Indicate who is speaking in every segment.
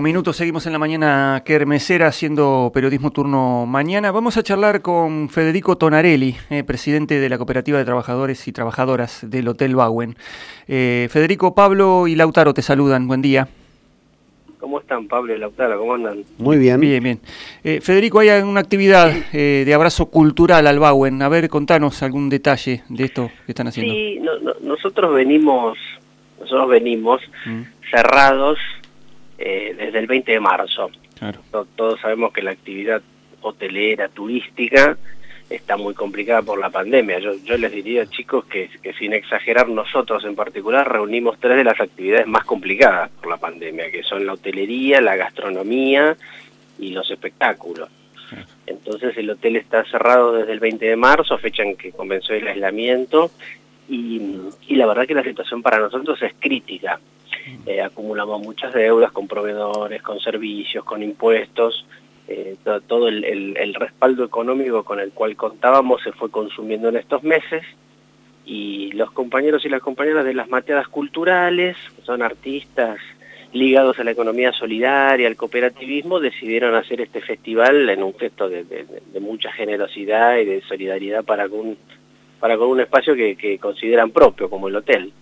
Speaker 1: minutos, seguimos en la mañana kermesera haciendo periodismo turno mañana. Vamos a charlar con Federico Tonarelli, eh, presidente de la Cooperativa de Trabajadores y Trabajadoras del Hotel Bauen. Eh, Federico, Pablo y Lautaro te saludan, buen día.
Speaker 2: ¿Cómo están Pablo y Lautaro? ¿Cómo andan?
Speaker 1: Muy bien. Bien, bien. Eh, Federico, hay una actividad de abrazo cultural al Bauen. A ver, contanos algún detalle de esto que están haciendo.
Speaker 2: Sí, nosotros venimos, nosotros venimos mm. cerrados eh, desde el 20 de marzo. Todos sabemos que la actividad hotelera, turística, está muy complicada por la pandemia. Yo, yo les diría, chicos, que, que, sin exagerar nosotros en particular, reunimos tres de las actividades más complicadas por la pandemia, que son la hotelería, la gastronomía y los espectáculos. Entonces el hotel está cerrado desde el 20 de marzo, fecha en que comenzó el aislamiento, y, y la verdad que la situación para nosotros es crítica. Eh, acumulamos muchas deudas con proveedores, con servicios, con impuestos, eh, todo, el, respaldo económico con el cual contábamos se fue consumiendo en estos meses y los compañeros y las compañeras de las mateadas culturales, son artistas ligados a la economía solidaria, al cooperativismo, decidieron hacer este festival en un gesto de, mucha generosidad y de solidaridad para con, para con un espacio que consideran propio, como el hotel.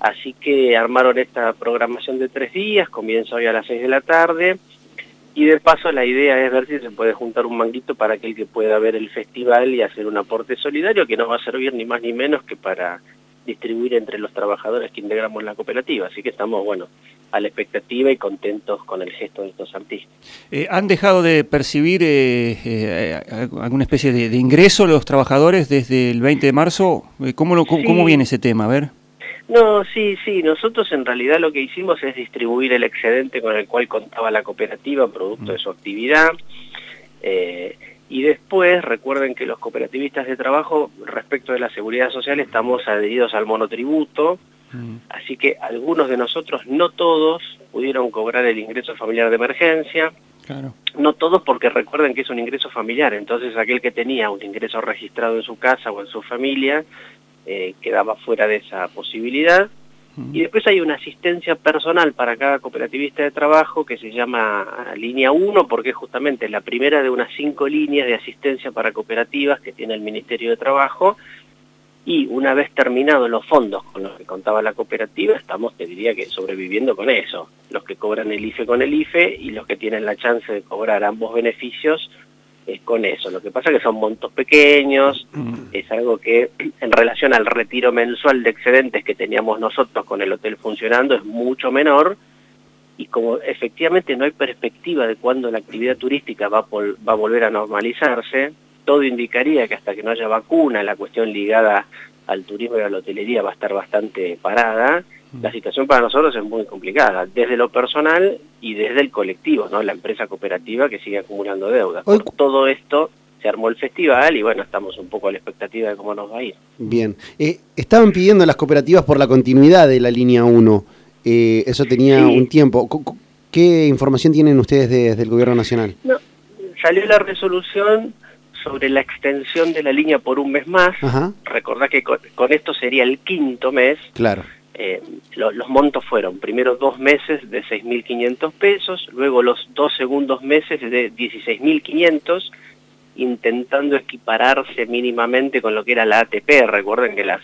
Speaker 2: Así que armaron esta programación de tres días, comienza hoy a las seis de la tarde, y de paso la idea es ver si se puede juntar un manguito para aquel que pueda ver el festival y hacer un aporte solidario que no va a servir ni más ni menos que para distribuir entre los trabajadores que integramos la cooperativa. Así que estamos, bueno, a la expectativa y contentos con el gesto de estos artistas.
Speaker 1: Eh, ¿Han dejado de percibir eh, eh, alguna especie de, ingreso los trabajadores desde el 20 de marzo? ¿Cómo, cómo viene ese tema? A ver.
Speaker 2: No, sí, sí, nosotros en realidad lo que hicimos es distribuir el excedente con el cual contaba la cooperativa, producto de su actividad, eh, y después recuerden que los cooperativistas de trabajo respecto de la seguridad social estamos adheridos al monotributo, mm. así que algunos de nosotros, no todos, pudieron cobrar el ingreso familiar de emergencia, no todos porque recuerden que es un ingreso familiar, entonces aquel que tenía un ingreso registrado en su casa o en su familia eh, quedaba fuera de esa posibilidad. Y después hay una asistencia personal para cada cooperativista de trabajo que se llama Línea 1 porque es justamente la primera de unas cinco líneas de asistencia para cooperativas que tiene el Ministerio de Trabajo y una vez terminados los fondos con los que contaba la cooperativa, estamos, te diría que sobreviviendo con eso. Los que cobran el IFE con el IFE y los que tienen la chance de cobrar ambos beneficios es con eso. Lo que pasa es que son montos pequeños, mm. es algo que en relación al retiro mensual de excedentes que teníamos nosotros con el hotel funcionando es mucho menor y como efectivamente no hay perspectiva de cuándo la actividad turística va va a volver a normalizarse, todo indicaría que hasta que no haya vacuna, la cuestión ligada al turismo y a la hotelería va a estar bastante parada, la situación para nosotros es muy complicada, desde lo personal y desde el colectivo, ¿no? la empresa cooperativa que sigue acumulando deudas. Por todo esto se armó el festival y bueno, estamos un poco a la expectativa de cómo nos va a ir.
Speaker 1: Bien, eh, estaban pidiendo las cooperativas por la continuidad de la línea 1, eh, eso tenía un tiempo. ¿Qué información tienen ustedes desde el gobierno nacional?
Speaker 2: No, salió la resolución sobre la extensión de la línea por un mes más. Recordá que con, esto sería el quinto mes.
Speaker 1: Claro.
Speaker 2: Eh, los montos fueron primero dos meses de 6.500 pesos, luego los dos segundos meses de 16.500, intentando equipararse mínimamente con lo que era la ATP. Recuerden que las,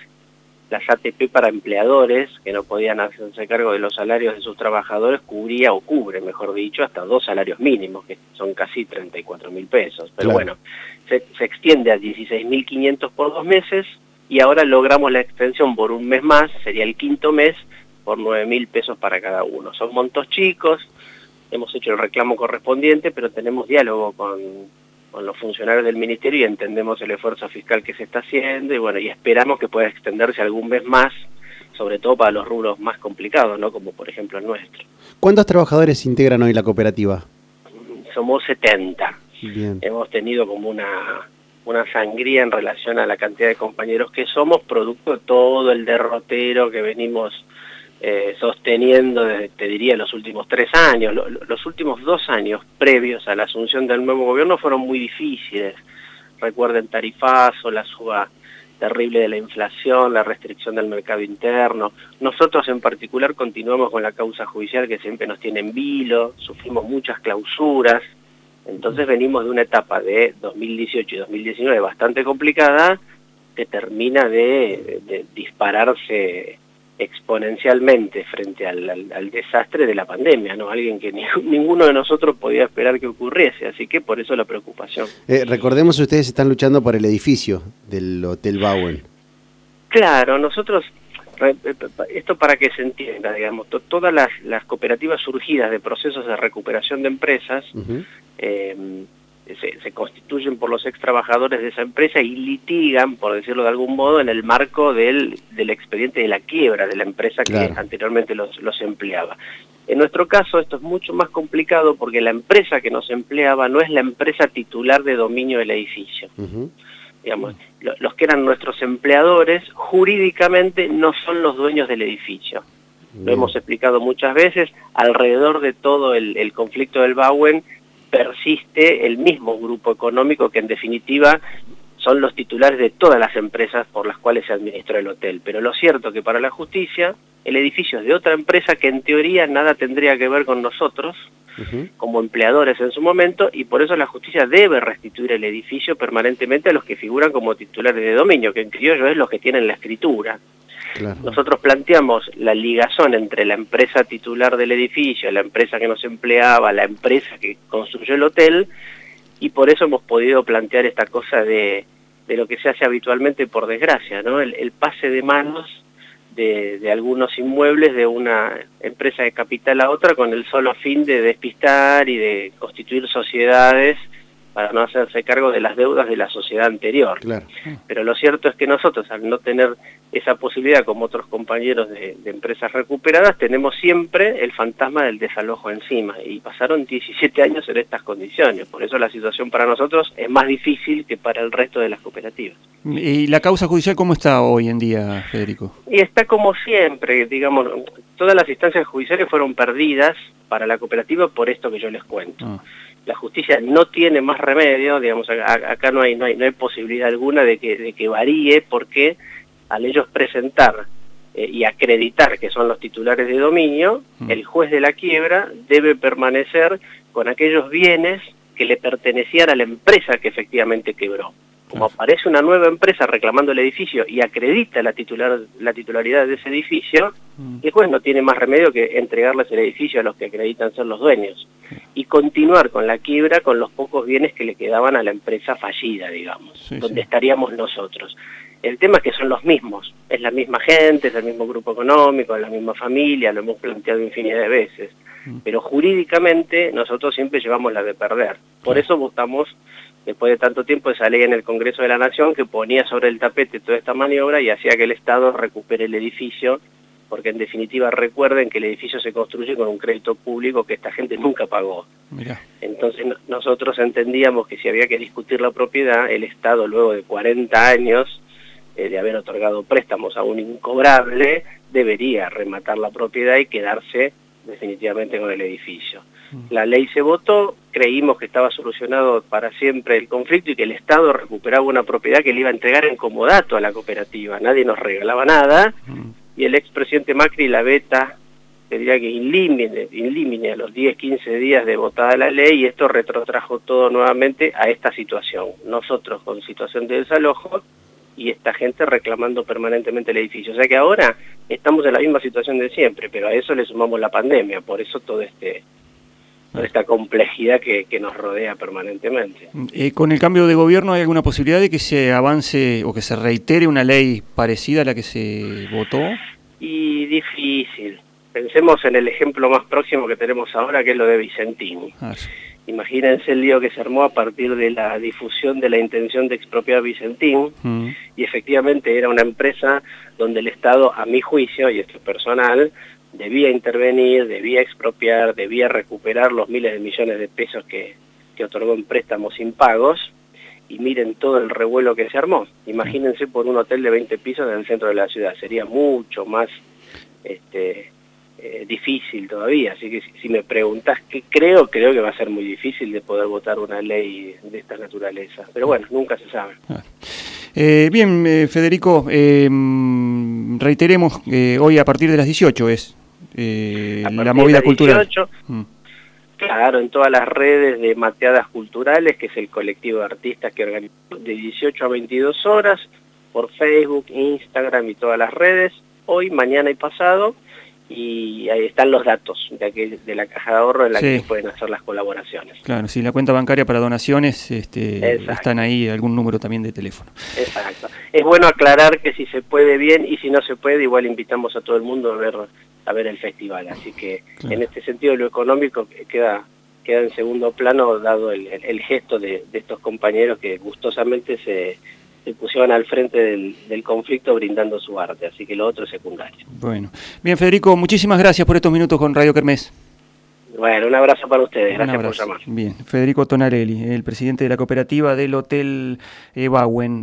Speaker 2: las ATP para empleadores que no podían hacerse cargo de los salarios de sus trabajadores cubría o cubre, mejor dicho, hasta dos salarios mínimos, que son casi 34.000 pesos. Pero bueno, se, se extiende a 16.500 por dos meses, y ahora logramos la extensión por un mes más, sería el quinto mes, por 9 mil pesos para cada uno. Son montos chicos, hemos hecho el reclamo correspondiente, pero tenemos diálogo con, con los funcionarios del ministerio y entendemos el esfuerzo fiscal que se está haciendo y bueno, y esperamos que pueda extenderse algún mes más, sobre todo para los rubros más complicados, ¿no? Como por ejemplo el nuestro.
Speaker 1: ¿Cuántos trabajadores integran hoy la cooperativa?
Speaker 2: Somos 70. Bien. Hemos tenido como una una sangría en relación a la cantidad de compañeros que somos, producto de todo el derrotero que venimos eh, sosteniendo desde, te diría, los últimos tres años. los últimos dos años previos a la asunción del nuevo gobierno fueron muy difíciles. Recuerden tarifazo, la suba terrible de la inflación, la restricción del mercado interno. Nosotros en particular continuamos con la causa judicial que siempre nos tiene en vilo, sufrimos muchas clausuras, entonces venimos de una etapa de 2018 y 2019 bastante complicada que termina de, dispararse exponencialmente frente al, desastre de la pandemia, ¿no? Alguien que ninguno de nosotros podía esperar que ocurriese, así que por eso la preocupación.
Speaker 3: Eh, recordemos, ustedes están luchando por el edificio del Hotel Bowen.
Speaker 2: Claro, nosotros, esto para que se entienda, digamos, todas las, cooperativas surgidas de procesos de recuperación de empresas, se, constituyen por los ex trabajadores de esa empresa y litigan, por decirlo de algún modo, en el marco del, del expediente de la quiebra de la empresa que anteriormente los, los empleaba. En nuestro caso esto es mucho más complicado porque la empresa que nos empleaba no es la empresa titular de dominio del edificio. Digamos, los que eran nuestros empleadores jurídicamente no son los dueños del edificio. Lo hemos explicado muchas veces, alrededor de todo el, el conflicto del Bauen persiste el mismo grupo económico que en definitiva son los titulares de todas las empresas por las cuales se administra el hotel. Pero lo cierto es que para la justicia el edificio es de otra empresa que en teoría nada tendría que ver con nosotros como empleadores en su momento y por eso la justicia debe restituir el edificio permanentemente a los que figuran como titulares de dominio, que en criollo es los que tienen la escritura. Nosotros planteamos la ligazón entre la empresa titular del edificio, la empresa que nos empleaba, la empresa que construyó el hotel, y por eso hemos podido plantear esta cosa de, lo que se hace habitualmente por desgracia, ¿no? el, pase de manos de, algunos inmuebles de una empresa de capital a otra con el solo fin de despistar y de constituir sociedades para no hacerse cargo de las deudas de la sociedad anterior. Pero lo cierto es que nosotros, al no tener esa posibilidad como otros compañeros de, empresas recuperadas, tenemos siempre el fantasma del desalojo encima y pasaron 17 años en estas condiciones. Por eso la situación para nosotros es más difícil que para el resto de las cooperativas.
Speaker 1: ¿Y la causa judicial cómo está hoy en día, Federico?
Speaker 2: Y está como siempre, digamos, todas las instancias judiciales fueron perdidas para la cooperativa por esto que yo les cuento. Ah la justicia no tiene más remedio, digamos, acá, no, hay, no, hay, no hay posibilidad alguna de que, de que varíe porque al ellos presentar eh, y acreditar que son los titulares de dominio, mm. el juez de la quiebra debe permanecer con aquellos bienes que le pertenecían a la empresa que efectivamente quebró. Como aparece una nueva empresa reclamando el edificio y acredita la, titular, la titularidad de ese edificio, mm. el juez no tiene más remedio que entregarles el edificio a los que acreditan ser los dueños y continuar con la quiebra con los pocos bienes que le quedaban a la empresa fallida, digamos, donde estaríamos nosotros. El tema es que son los mismos, es la misma gente, es el mismo grupo económico, es la misma familia, lo hemos planteado infinidad de veces, mm. pero jurídicamente nosotros siempre llevamos la de perder. Por eso votamos después de tanto tiempo esa ley en el Congreso de la Nación que ponía sobre el tapete toda esta maniobra y hacía que el Estado recupere el edificio, porque en definitiva recuerden que el edificio se construye con un crédito público que esta gente nunca pagó. Entonces nosotros entendíamos que si había que discutir la propiedad, el Estado luego de 40 años eh, de haber otorgado préstamos a un incobrable, debería rematar la propiedad y quedarse definitivamente con el edificio. Mm. La ley se votó, creímos que estaba solucionado para siempre el conflicto y que el Estado recuperaba una propiedad que le iba a entregar en comodato a la cooperativa. Nadie nos regalaba nada mm. y el expresidente Macri la beta tendría que inlimine, a los 10, 15 días de votada la ley y esto retrotrajo todo nuevamente a esta situación. Nosotros con situación de desalojo y esta gente reclamando permanentemente el edificio. O sea que ahora estamos en la misma situación de siempre, pero a eso le sumamos la pandemia, por eso todo este toda esta complejidad que, nos rodea permanentemente.
Speaker 1: Eh, ¿Con el cambio de gobierno hay alguna posibilidad de que se avance o que se reitere una ley parecida a la que se votó?
Speaker 2: Y difícil. Pensemos en el ejemplo más próximo que tenemos ahora, que es lo de Vicentini. Ah, Imagínense el lío que se armó a partir de la difusión de la intención de expropiar Vicentín, mm. y efectivamente era una empresa donde el Estado, a mi juicio, y esto es personal, debía intervenir, debía expropiar, debía recuperar los miles de millones de pesos que, que otorgó en préstamos impagos, y miren todo el revuelo que se armó. Imagínense por un hotel de 20 pisos en el centro de la ciudad, sería mucho más este, eh, difícil todavía, así que si, me preguntas qué creo, creo que va a ser muy difícil de poder votar una ley de esta naturaleza, pero bueno, nunca se sabe. Ah.
Speaker 1: Eh, bien, eh, Federico, eh, reiteremos, hoy a partir de las 18 es la movida cultural. Mm.
Speaker 2: Claro, en todas las redes de Mateadas Culturales, que es el colectivo de artistas que organiza de 18 a 22 horas, por Facebook, Instagram y todas las redes, hoy, mañana y pasado, y ahí están los datos de, de la caja de ahorro en la que pueden hacer las colaboraciones.
Speaker 1: Claro, si la cuenta bancaria para donaciones este, están ahí, algún número también de teléfono.
Speaker 2: Exacto. Es bueno aclarar que si se puede bien y si no se puede, igual invitamos a todo el mundo a ver, a ver el festival. Así que en este sentido lo económico queda queda en segundo plano dado el, el, gesto de, de estos compañeros que gustosamente se se pusieron al frente del, conflicto brindando su arte, así que lo otro es secundario.
Speaker 1: Bueno, bien Federico, muchísimas gracias por estos minutos con Radio Kermés.
Speaker 2: Bueno, un abrazo para ustedes, gracias por llamar.
Speaker 1: Bien, Federico Tonarelli, el presidente de la cooperativa del Hotel Bauen.